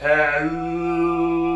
Hello.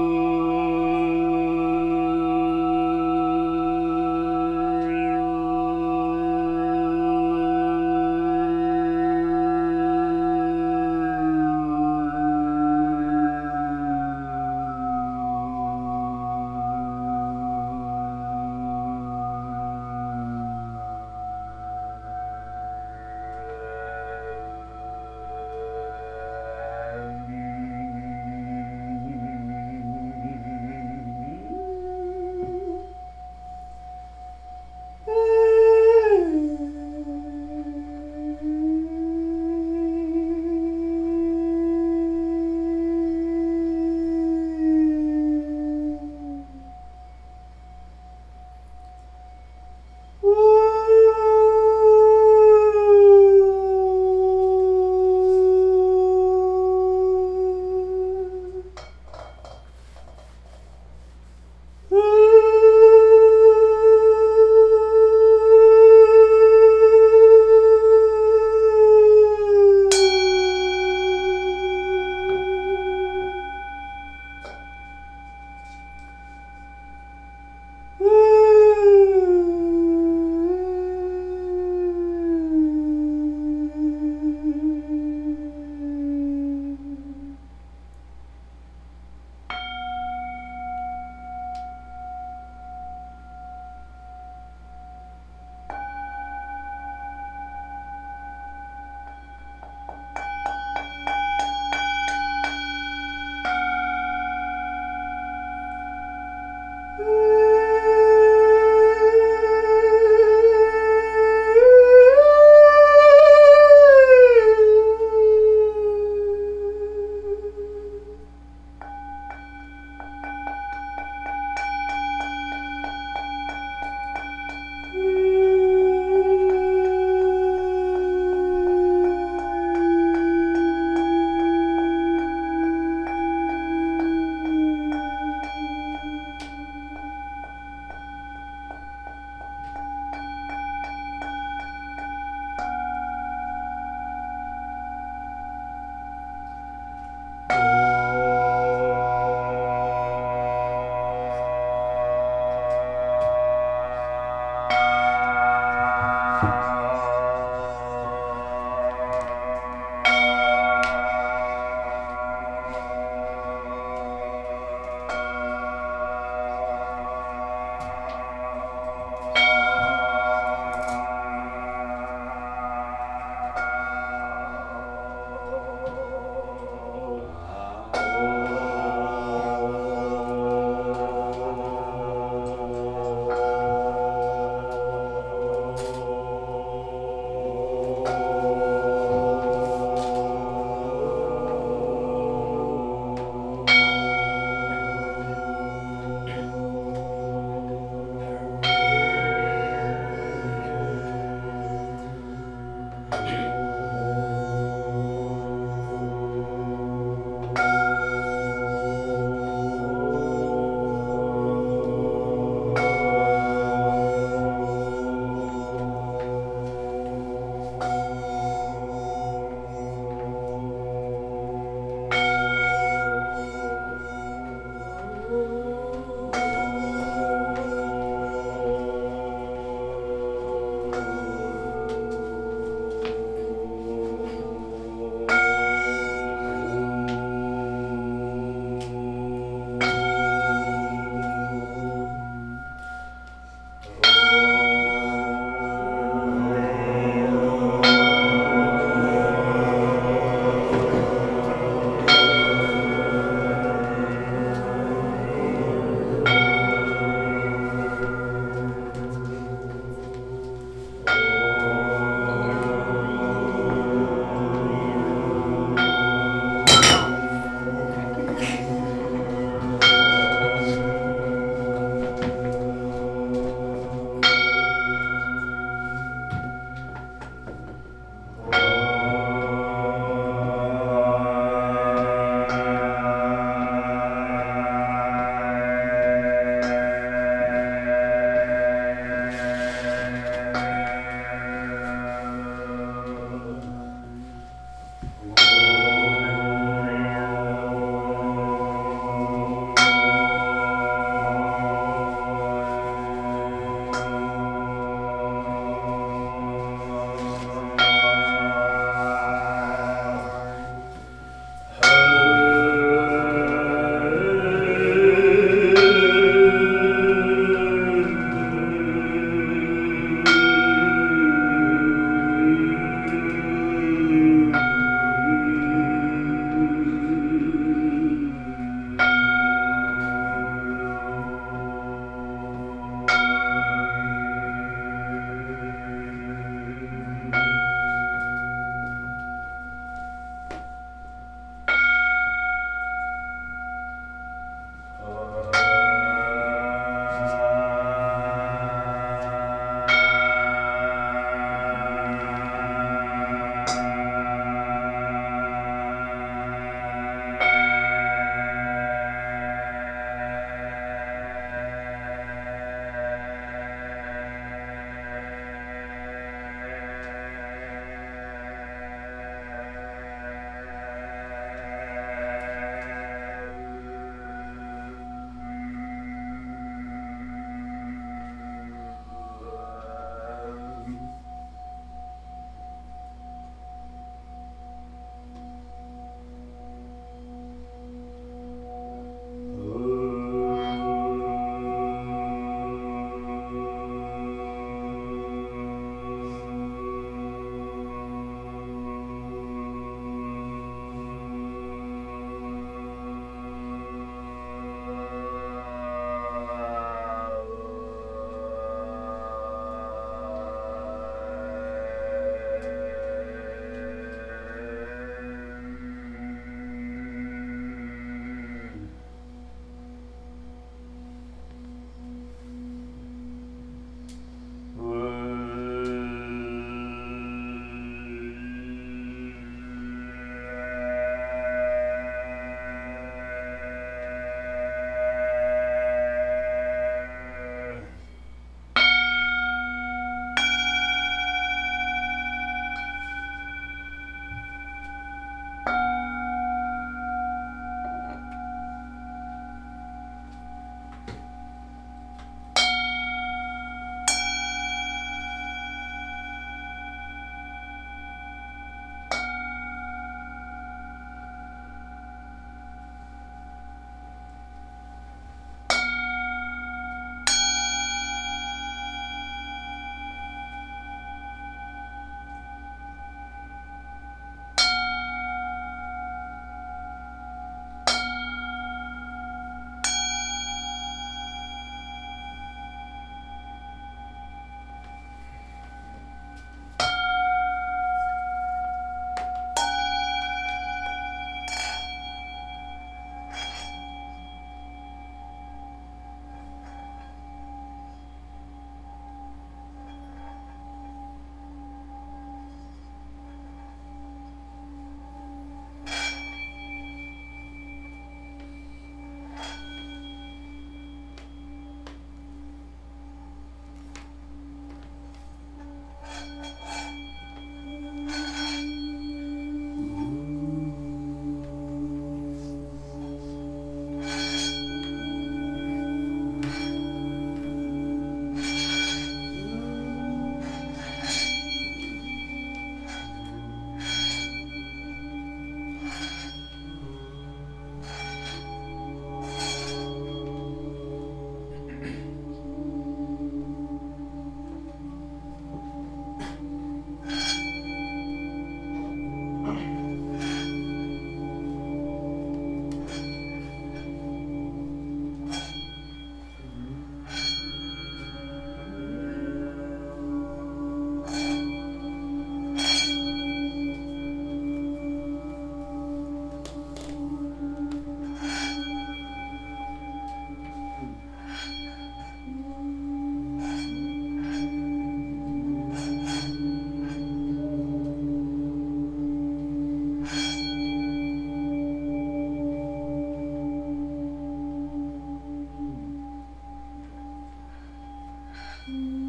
嗯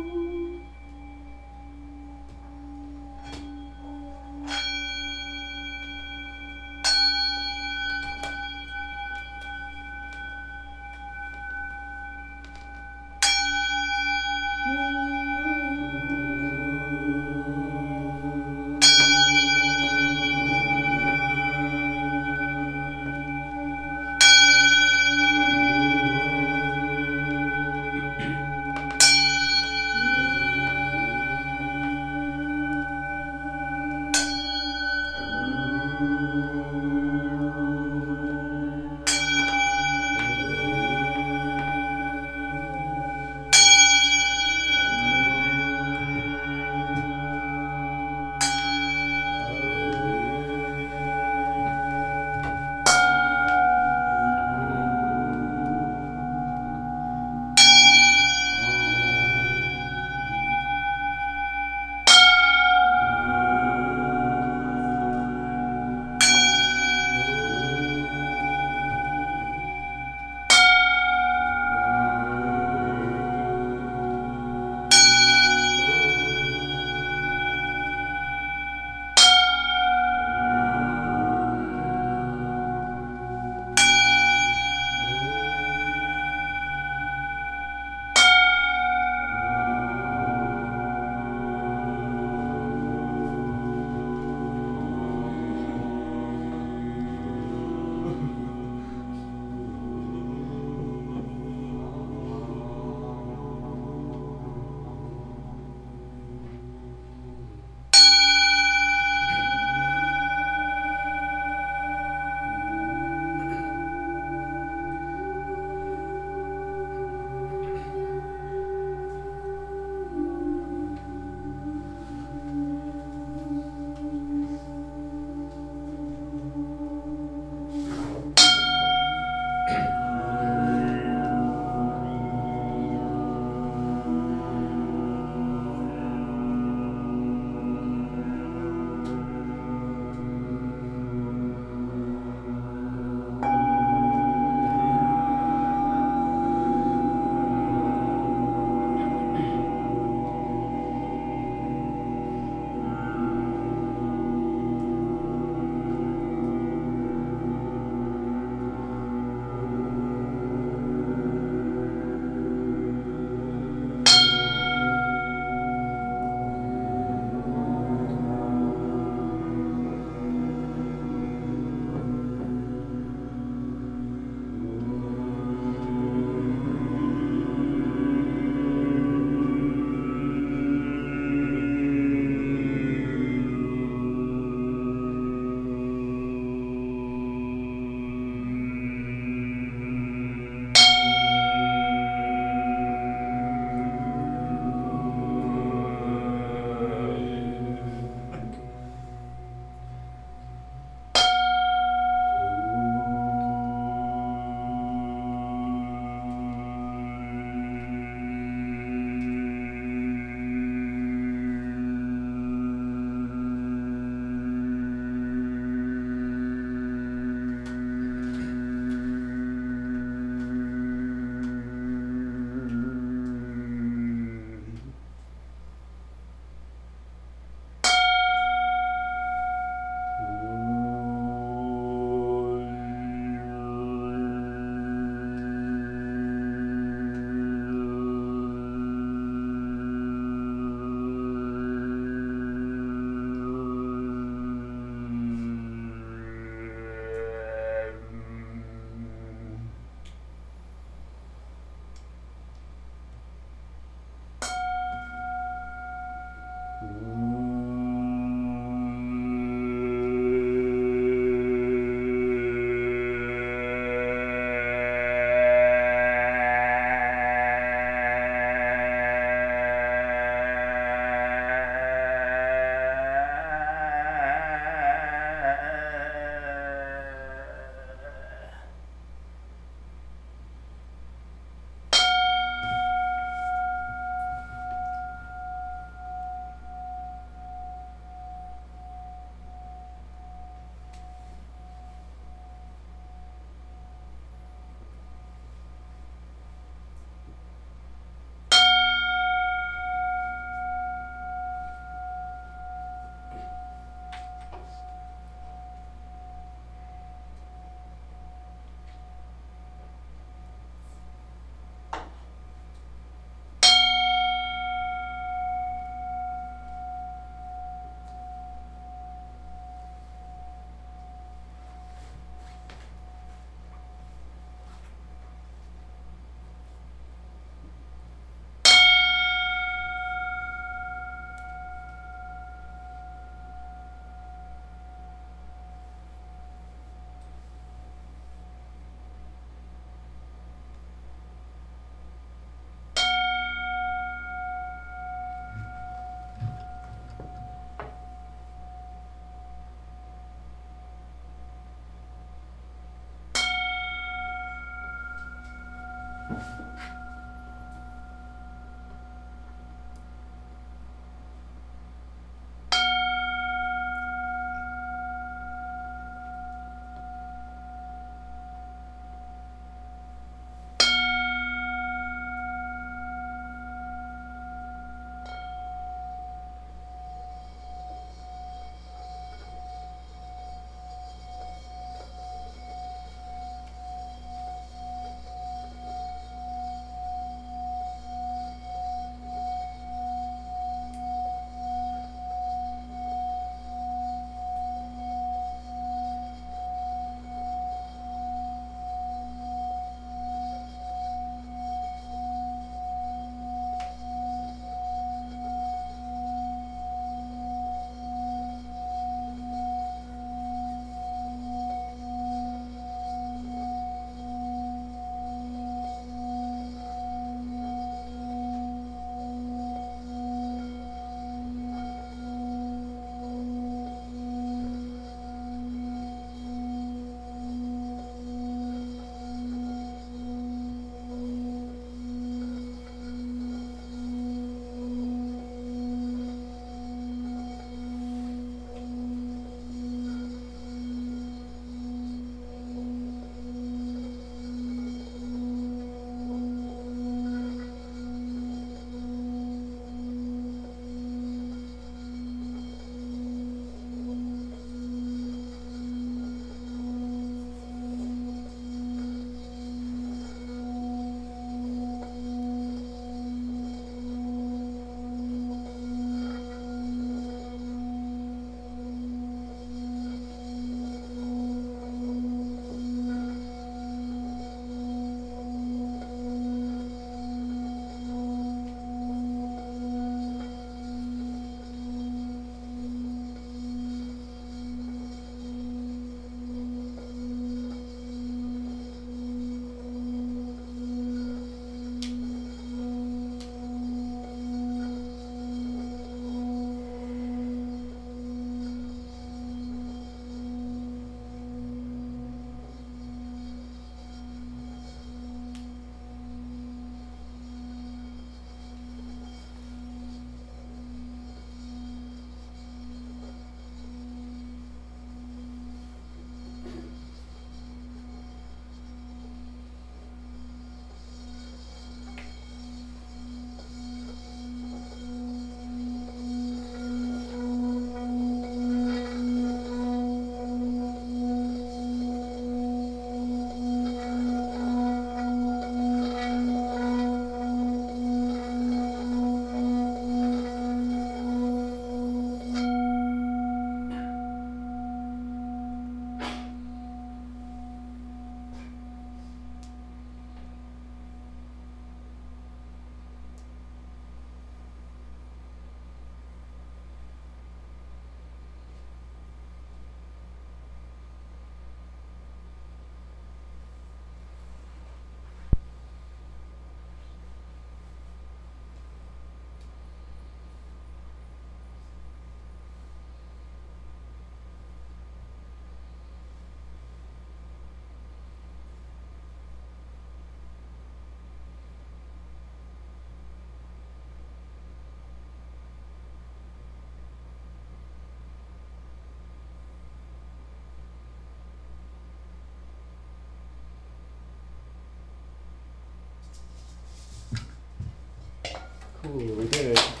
Cool, we did it.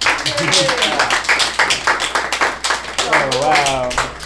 oh, wow.